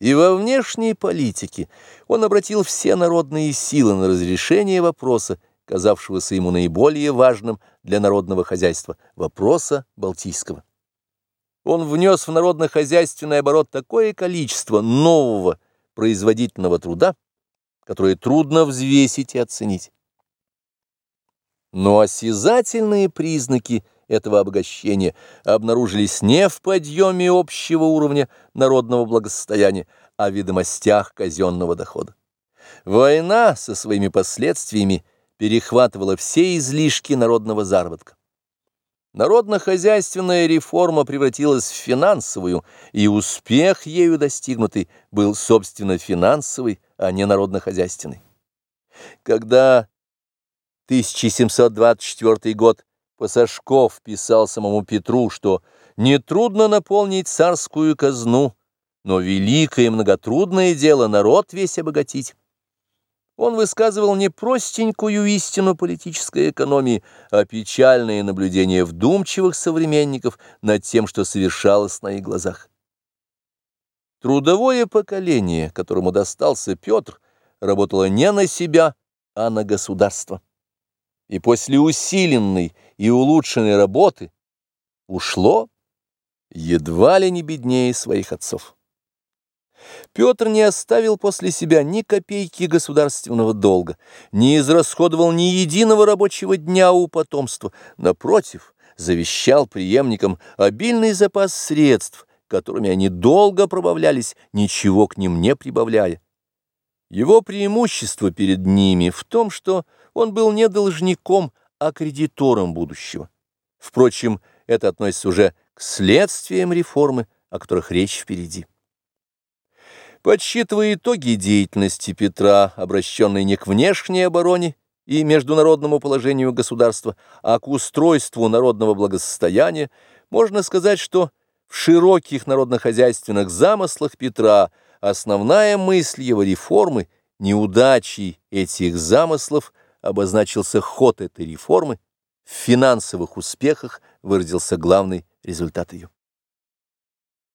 И во внешней политике он обратил все народные силы на разрешение вопроса, казавшегося ему наиболее важным для народного хозяйства, вопроса Балтийского. Он внес в народно-хозяйственный оборот такое количество нового производительного труда, которое трудно взвесить и оценить. Но осязательные признаки этого обогащения обнаружились не в подъеме общего уровня народного благосостояния, а в ведомостях казенного дохода. Война со своими последствиями перехватывала все излишки народного заработка. Народно-хозяйственная реформа превратилась в финансовую, и успех ею достигнутый был, собственно, финансовый, а не народно-хозяйственный. Когда 1724 год Пасашков писал самому Петру, что «нетрудно наполнить царскую казну, но великое и многотрудное дело народ весь обогатить». Он высказывал не простенькую истину политической экономии, а печальные наблюдения вдумчивых современников над тем, что совершалось на их глазах. Трудовое поколение, которому достался Петр, работало не на себя, а на государство. И после усиленной и улучшенной работы ушло едва ли не беднее своих отцов. Петр не оставил после себя ни копейки государственного долга, не израсходовал ни единого рабочего дня у потомства, напротив, завещал преемникам обильный запас средств, которыми они долго пробавлялись, ничего к ним не прибавляя. Его преимущество перед ними в том, что он был не должником, а кредитором будущего. Впрочем, это относится уже к следствиям реформы, о которых речь впереди. Подсчитывая итоги деятельности Петра, обращенной не к внешней обороне и международному положению государства, а к устройству народного благосостояния, можно сказать, что в широких народно-хозяйственных замыслах Петра основная мысль его реформы, неудачей этих замыслов обозначился ход этой реформы, в финансовых успехах выразился главный результат ее.